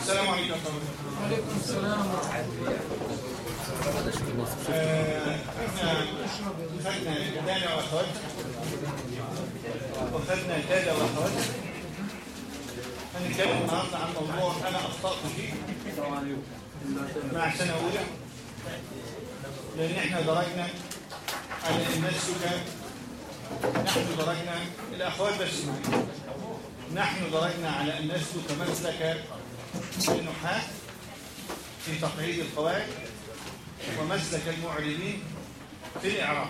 السلام عليكم وعليكم السلام ورحمة الله خدنا دانا واخواتها وخدنا دانا واخواتها هنتكلم النهارده عن موضوع أنا اخطأت فيه مع سنة أولى لأن إحنا درجنا على الناس نحن درجنا الأخوات بس معي. نحن درجنا على الناس كمسلك النحاة في تقعيد القواعد ومسلك المعربين في الإعراب.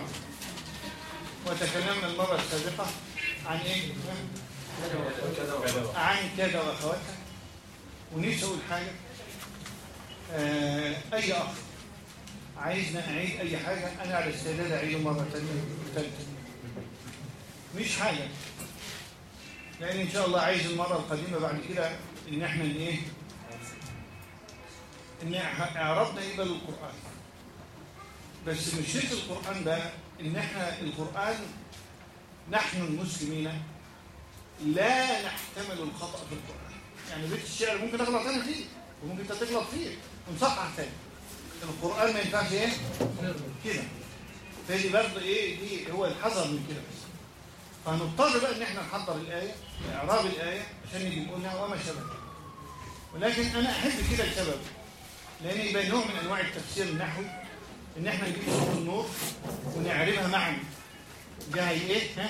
وتكلمنا المرة السابقة عن إيه؟ عن كذا وأخواتها. ونفسي أقول حاجة آه أي أخ عايزنا أعيد أي حاجة أنا على استعداد أعيده مرة وثالثة مش حاجة. لأن إن شاء الله عايز المرة القديمة بعد كده إن إحنا إيه؟ إن إعرابنا يبقى للقرآن بس مشكلة القرآن ده إن إحنا القرآن نحن المسلمين لا نحتمل الخطأ في القرآن. يعني بيت الشعر ممكن تغلط أنا فيه وممكن أنت تغلط فيه ونصحح تاني. القرآن ما ينفعش إيه؟ كده. فدي برضه إيه؟ دي هو الحذر من كده. بس فهنضطر بقى إن إحنا نحضر الآية إعراب الآية عشان نيجي نقولها وما شابه ولكن أنا أحب كده السبب لأن يبقى نوع من أنواع التفسير النحوي إن إحنا نجيب سورة النور ونعربها معا ده هي إيه؟ ها؟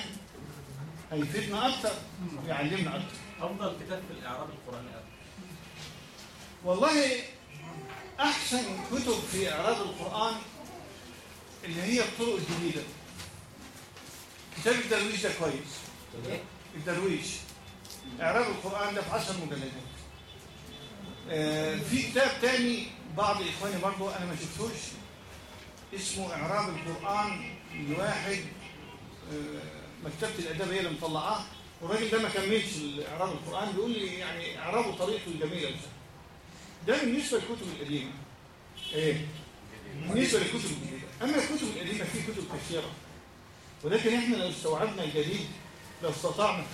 هيفيدنا أكتر ويعلمنا أكتر. أفضل كتاب في الإعراب القرآني أبدا والله أحسن كتب في إعراب القرآن اللي هي الطرق الجديدة. كتاب الدرويش ده كويس. الدرويش. إعراب القرآن ده في عشر مجلدات. آه، في كتاب تاني بعض إخواني برضو أنا ما شفتوش. اسمه إعراب القرآن لواحد آه، مكتبة الأداب هي اللي مطلعاه. والراجل ده ما كملش إعراب القرآن. بيقول لي يعني إعرابه طريقته الجميلة بس. ده بالنسبة للكتب القديمة. إيه؟ بالنسبة للكتب الجديدة أما الكتب القديمة في كتب كثيرة. ولكن إحنا لو استوعبنا الجديد لو استطعنا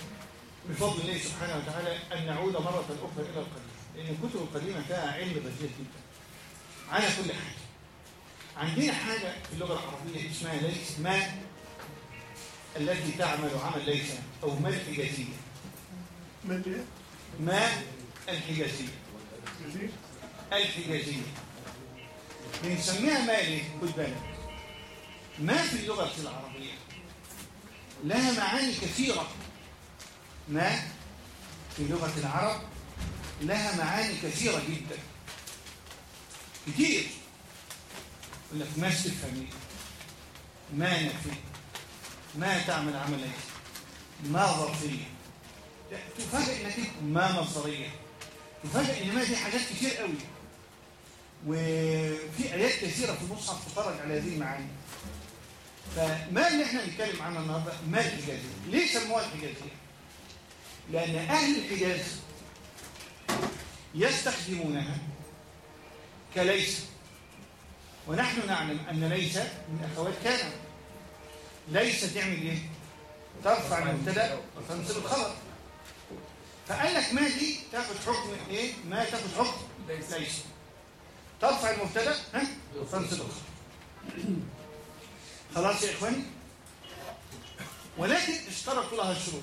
بفضل الله سبحانه وتعالى أن نعود مرة أخرى إلى القديم. لأن الكتب القديمة فيها علم غزير جدا على كل حاجة عندنا حاجة في اللغة العربية اسمها ليس ما التي تعمل عمل ليس أو ما الحجازية. إيه؟ ما الحجازية. الحجازية. بنسميها ما ليه؟ خد بالك. ما في اللغة العربية؟ لها معاني كثيرة. ما؟ في لغة العرب لها معاني كثيرة جدا. كتير. يقول لك ما استفهامية ما نفي؟ ما تعمل عمل إيه ما ظرفية. تفاجئ إنك ما مصدرية. تفاجئ إن ما دي حاجات كتير قوي. وفي آيات كثيرة في المصحف تفرج على هذه المعاني. فما اللي إحنا نتكلم عنها النهارده؟ ما الحجازية ليه سموها الحجازية لأن أهل الحجاز يستخدمونها كليس. ونحن نعلم أن ليس من أخوات كان ليس تعمل إيه؟ ترفع المبتدأ وتنصب الخبر. فقال لك ما دي؟ تاخد حكم إيه؟ ما تاخد حكم ليس. ترفع المبتدأ ها؟ وتنصب الخبر. خلاص يا إخواني؟ ولكن اشترطوا لها الشروط.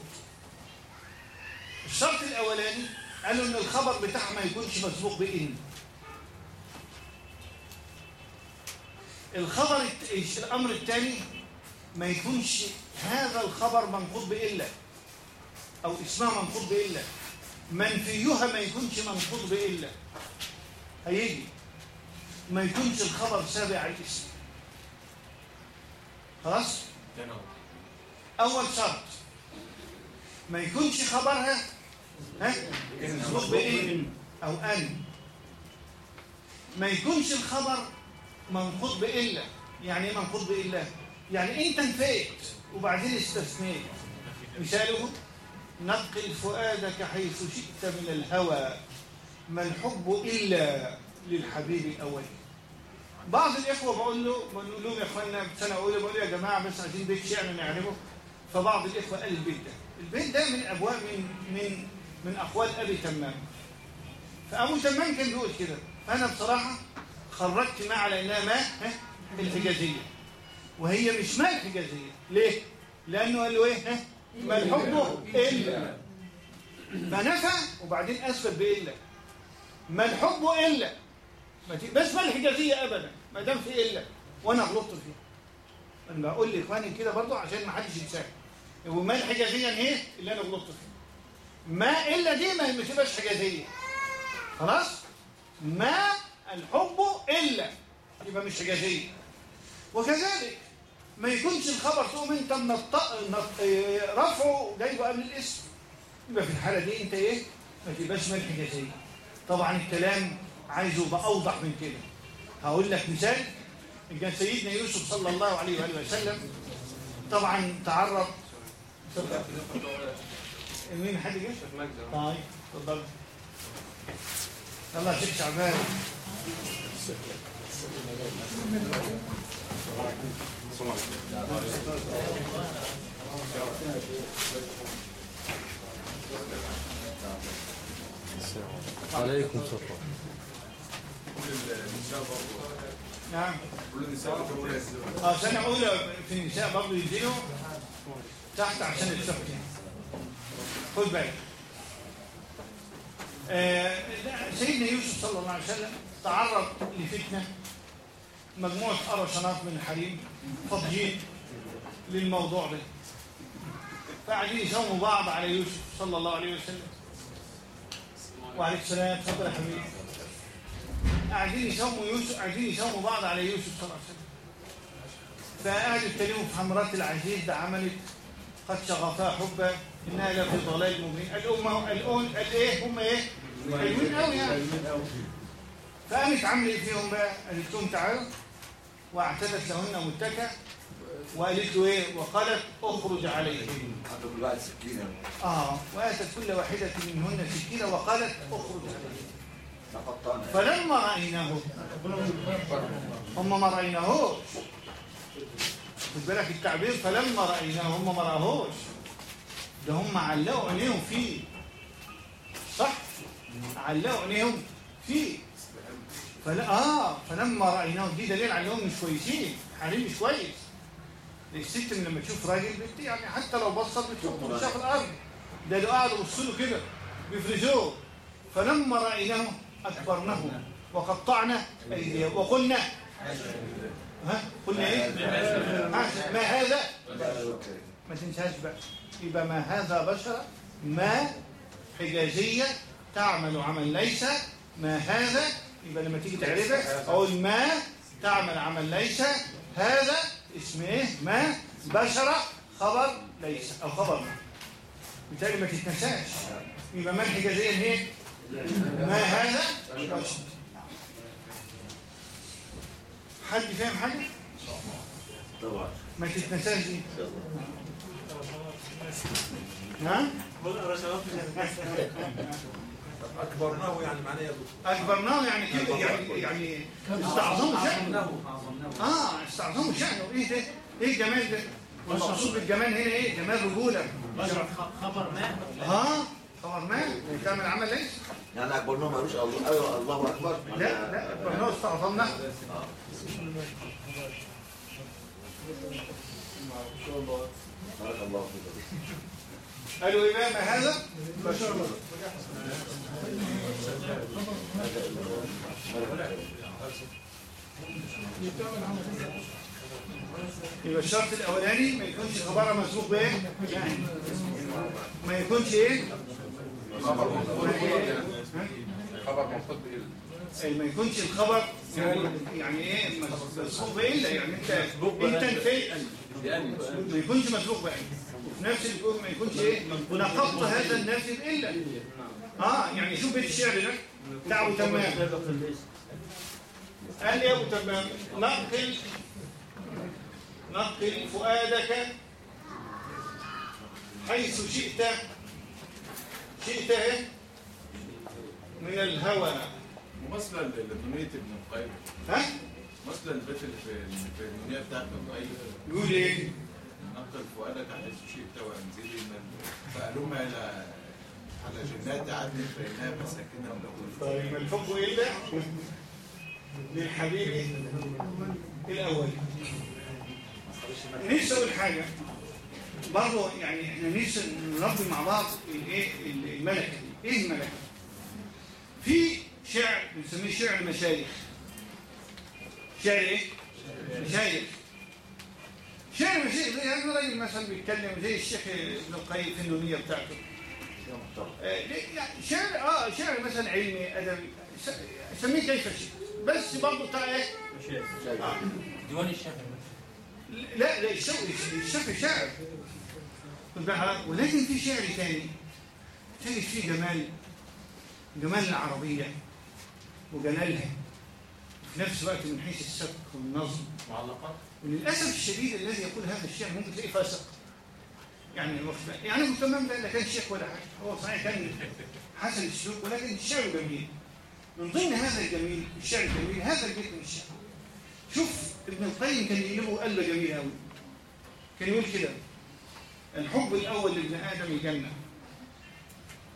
الشرط الأولاني قالوا إن الخبر بتاعها ما يكونش مسبوق بإن الخبر الأمر الثاني ما يكونش هذا الخبر منقوط بإلا أو اسمها منقوط بإلا. منفيها ما يكونش منقوط بإلا. هيجي. ما يكونش الخبر سابع الاسم. خلاص؟ أول شرط. ما يكونش خبرها ها؟ مسبوق بإن أو أن. ما يكونش الخبر منقوط بإلا. يعني إيه منقوط بإلا؟ يعني أنت نفيت وبعدين استثنيت. مثاله نقل فؤادك حيث شئت من الهوى. ما الحب إلا للحبيب الأول. بعض الإخوة بقول له بقول لهم يا إخواننا سنة أولى بقول يا جماعة بس عايزين بيت شعر نعرفه فبعض الإخوة قال البيت ده البيت ده من أبواب من من من أقوال أبي تمام فأبو تمام كان بيقول كده فأنا بصراحة خرجت ما على إنها ماء ها؟ الحجازية وهي مش ماء الحجازية ليه؟ لأنه قال له إيه؟ ها؟ ما الحب إلا فنفى وبعدين أثبت بإلا ما الحب ما بس ما الحجازية أبدا ما دام في إلا وأنا غلطت فيها. أنا بقول لإخواني كده برضو عشان ما حدش ينساها وما الحجازية إيه اللي أنا غلطت فيها. ما إلا دي ما تبقاش حجازية. خلاص؟ ما الحب إلا يبقى مش حجازية. وكذلك ما يكونش الخبر تقوم انت منطق نط- رفعه جايبه قبل الاسم. يبقى في الحالة دي أنت إيه؟ ما تبقاش مال حجازية. طبعا الكلام عايزه يبقى أوضح من كده. هقول لك مثال. إن كان سيدنا يوسف صلى الله عليه وآله وسلم طبعا تعرض مين حد جه؟ طيب اتفضل يلا يا شيخ عليكم السلام. نعم. آه سنة أولى في النساء برضه يدينوا تحت عشان السبت. خد بالك. آه سيدنا يوسف صلى الله عليه وسلم تعرض لفتنة. مجموعة أرشنات من الحريم فاضيين للموضوع ده. فقاعدين يساوموا بعض على يوسف صلى الله عليه وسلم. وعليك السلام اتفضل يا حبيبي. قاعدين يساوموا يوسف قاعدين يساوموا بعض على يوسف صلى الله عليه وسلم. فقعدوا يتكلموا في حمرات العزيز ده عملت قد شغفها حبا إنها لفي ضلال مبين. الامه الأون الإيه؟ هم إيه؟ حلوين قوي يعني. فقامت عامله إيه فيهم بقى؟ قالت لهم تعالوا واعتدت لهن متكا وقالت له إيه؟ وقالت اخرج عليهم. آه وآتت كل واحدة منهن سكينة وقالت اخرج عليهم. فلما رأيناه هم ما رأيناهوش خد بالك التعبير فلما رأيناه هم ما رأوهوش. ده هم علقوا عينيهم فيه. صح؟ علقوا عينيهم فيه. فلا آه فلما رأيناه دي دليل على إنهم مش كويسين. حالين مش كويس. الست لما تشوف راجل بت يعني حتى لو بصت بتشوف تمشيها في الأرض. ده اللي قاعد يبص له كده بيفرجوه فلما رأيناه أكبرناه وقطعنا وقلنا ها؟ قلنا ها؟ ما هذا؟ ما تنساش بقى. يبقى ما هذا بشر ما حجازية تعمل عمل ليس. ما هذا؟ يبقى لما تيجي تعرفه أقول ما تعمل عمل ليس. هذا اسم إيه ما؟ بشر خبر ليس. أو خبر. ما بالتالي ما تتنساش. يبقى ما الحجازية إيه ما هذا حد فاهم حاجة؟ طبعا ما تتنساش دي ها؟ أكبرناه يعني معناه يا دكتور أكبرناه يعني كده يعني يعني استعظموا شأنه آه استعظموا شأنه إيه ده؟ إيه الجمال ده؟ والمقصود بالجمال هنا إيه؟ جمال رجولة خبر ما آه خبر ما تعمل عمل ليس يعني أكبرناه مالوش أيوه الله أكبر لا لا أكبرناه استعظمناه بارك الله فيك قالوا إيه بقى ما هذا؟ يبقى الشرط الأولاني ما يكونش خبرها مسبوق؟ يعني ما يكونش إيه؟ خبر؟ مرتبط بإيه؟ أي ما يكونش الخبر يعني يعني إيه مسبوق بالا يعني انت أنت نفيت ما يكونش مسبوق وفي نفس الوقت ما يكونش إيه نقضت هذا النافي إلا. آه يعني شوف بيت الشعر ده. بتاع ابو تمام. قال يا أبو تمام؟ نقل نقل فؤادك حيث شئت شئت إيه من الهوى. ممثلة لدنيا ابن القيم. ها؟ مثلا البيت اللي في في الدنيا بتاعت ابن القيم. يقول إيه؟ نقل فؤادك حيث شئت وأنزلي من فألم إلى على جنات عدن فإنها مساكنهم لهم طيب الحب إلا للحبيب الأول. نفسي أقول حاجة برضه يعني إحنا نفسي نربي مع بعض الايه الملكة دي. إيه الملكة؟ في شعر بنسميه شعر المشايخ شعر إيه؟ مشايخ شعر المشايخ ده يعني راجل مثلا بيتكلم زي الشيخ ابن القيم في النونية بتاعته آه، شعر آه شعر مثلا علمي أدبي سميه كيف شئت بس برضه بتاع إيه؟ آه. ديوان الشافعي لا لا الشعر شعر؟ ولكن في شعر تاني تجد فيه جمال جمال العربية وجلالها في نفس الوقت من حيث السبك والنظم. معلقات. وللأسف الشديد الذي يقول هذا الشعر ممكن تلاقيه فاسق. يعني الوقت يعني ابن تمام ده لا كان شيخ ولا حاجة. هو صحيح كان حسن السلوك ولكن الشعر جميل. من ضمن هذا الجميل الشعر الجميل هذا البيت من الشعر. شوف ابن القيم كان يقلبه قلبه جميل قوي كان يقول كده الحب الأول لابن آدم الجنة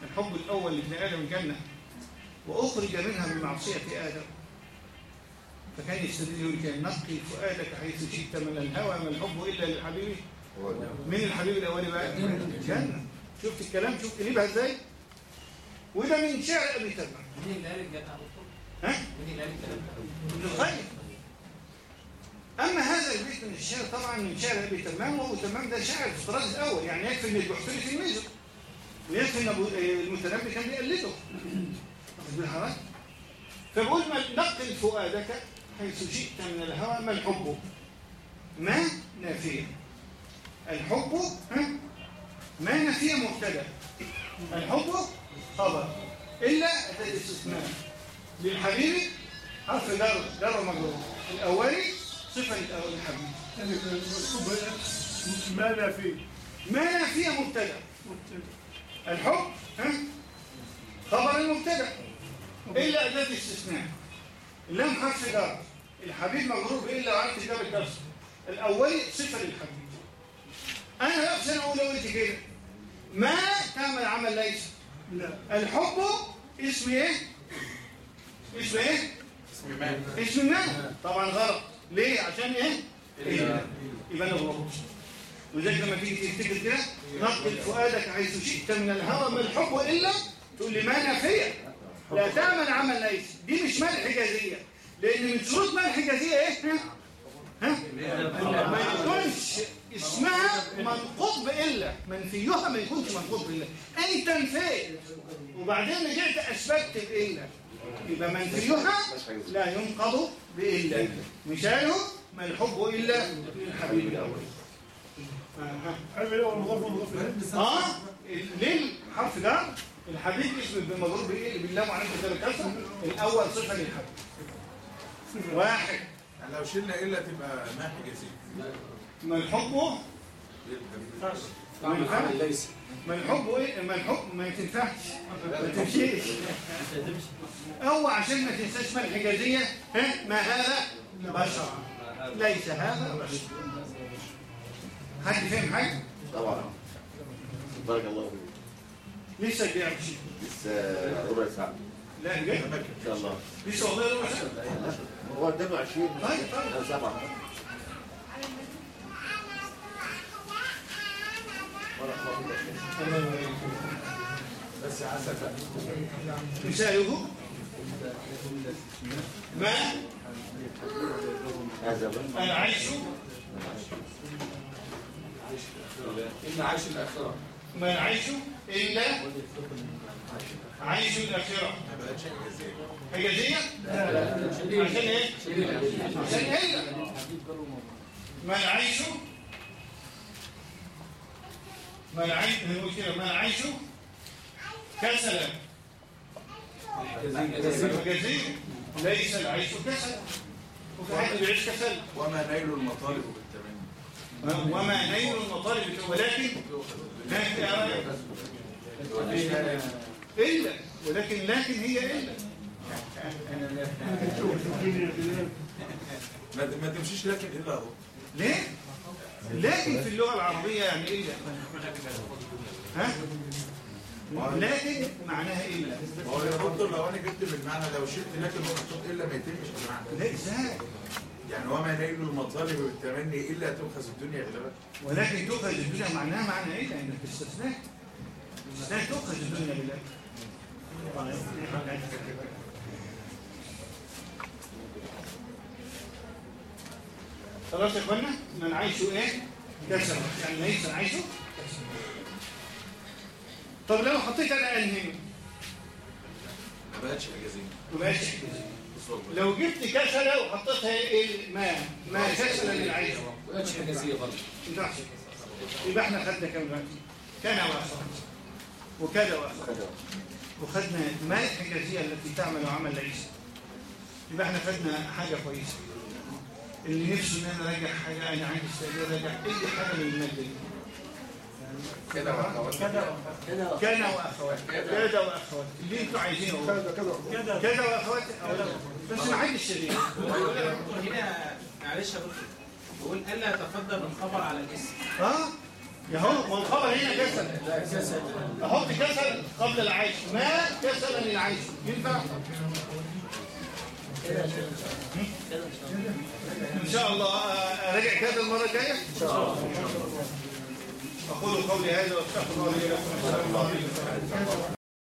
الحب الأول لابن آدم الجنة وأخرج منها بمعصية آدم فكان يستدل يقول كده نقي فؤادك حيث شئت من الهوى ما الحب إلا للحبيب مين الحبيب الأولي بقى؟ الجنة شفت الكلام شفت قلبها إزاي؟ وده من شعر أبي تمام مين اللي قال الجنة؟ ها؟ مين اللي قال الكلام ده؟ ابن القيم أما هذا البيت من الشعر طبعا من شعر أبي تمام وأبو تمام ده شاعر في الطراز الأول يعني يكفي إن البحتري في الميزة ويكفي إن أبو المتنبي كان بيقلده واخد بال حضرتك؟ فبقول ما نقل فؤادك حيث شئت من الهوى ما الحب؟ ما نافية. الحب؟ ما نافية مبتدأ. الحب خبر. إلا الاستثناء للحبيب حرف جر جر مجرور. الأولي صفة الحب ما لا فيه؟ ما نافية مبتدأ. الحب ها؟ خبر المبتدأ. إلا أداة الاستثناء اللام حرف جر الحبيب مجرور بإلا وعرفت جاب الكسر الأولي صفة للحبيب أنا سنة أولى قلت كده. ما تعمل عمل ليس. لا. الحب اسم إيه؟ اسم إيه؟ اسم مال اسم ما طبعا غلط. ليه؟ عشان إيه؟ يبقى أنا غلط ولذلك لما تيجي تفتكر كده نقل فؤادك حيث شئت من الهوى ما الحب إلا تقول لي ما نافيه لا تعمل عمل ليس. دي مش مال حجازيه لأن من شروط مال حجازيه إيه؟ ها؟ ما يكونش اسمها منقوط بإلا منفيها ما يكونش منقوط بإلا أنت نفيت وبعدين رجعت أثبتت بإلا يبقى منفيها لا ينقض بإلا. مثاله ما الحب إلا الحبيب الأول آه. عمل اول مضاف ومضاف آه ليه حرف جر الحبيب اسم بالمضروب بايه بالله وعليك كتاب الكسر الأول صفة للحبيب. واحد. يعني لو شلنا إلا تبقى ما حجازية ما الحب ما ما الحب إيه ما الحب ما تنفعش ما تمشيش هو عشان ما تنساش ما الحجازيه ها ما هذا بشر ليس هذا بشر حد فاهم حاجة طبعا بارك الله فيك لسه شيء لسه ربع ساعة لا جاي ان شاء الله لسه والله ربع ساعه هو قدامه 20 طيب، طيب. أو سبعة مثاله ما. العيش إن عايش الآخرة ما العيش إلا عيش الآخرة حجازية حجازية؟ عشان إيه؟ عشان إيه؟ ما العيش ما العيش نقول كده ما العيش كسلا. حجازية ليس العيش كسلا. وفي حد بيعيش كسلا. وما نيل المطالب بالتمني. وما نيل المطالب ولكن إلا. ولكن لكن هي إلا. ما ما تمشيش لكن إلا هو. ليه؟ لكن في اللغة العربية يعني إلا ها؟ لكن معناها الا هو يا دكتور لو أنا جبت بالمعنى لو شلت لكن مقصود الا ما يتمش المعنى لا إزاي؟ يعني وما نيل المطالب بالتمني الا تؤخذ الدنيا غلبا ولكن تؤخذ الدنيا معناها معنى إيه؟ لانك استثناء استثناء تؤخذ الدنيا بالله. خلاص يا إخوانا من عايشه إيه؟ كسر يعني ليس عايشه كسر طب لو حطيت أنا انهي ما بقتش اجازين ما بقاش حجازية. لو جبت كسله وحطيتها إيه؟ ما ما كسله للعيش ما بقتش حجازيه برضه. ينفعش يبقى إحنا خدنا كام دلوقتي؟ كان واخر وكذا واخر وخدنا ما الحجازيه التي تعمل عمل عيسى. يبقى إحنا خدنا حاجة كويسة. اللي نفسه إن أنا اراجع حاجة أنا عندي استعداد اراجع أي حاجة من المادة دي. كده واخوات كان واخوات كذا واخوات اللي أنتوا عايزينه. كده كذا واخوات بس ما حدش شريك هنا معلش يا دكتور. بقول ألا يتقدم الخبر على الاسم آه يا هو ما الخبر هنا كسل. أحط كسل. قبل العيش. ما كسل للعيش ينفع؟ إن شاء الله آه، أراجع كذا المرة الجاية؟ إن شاء الله. أقول قولي هذا وأستغفر الله لي ولكم.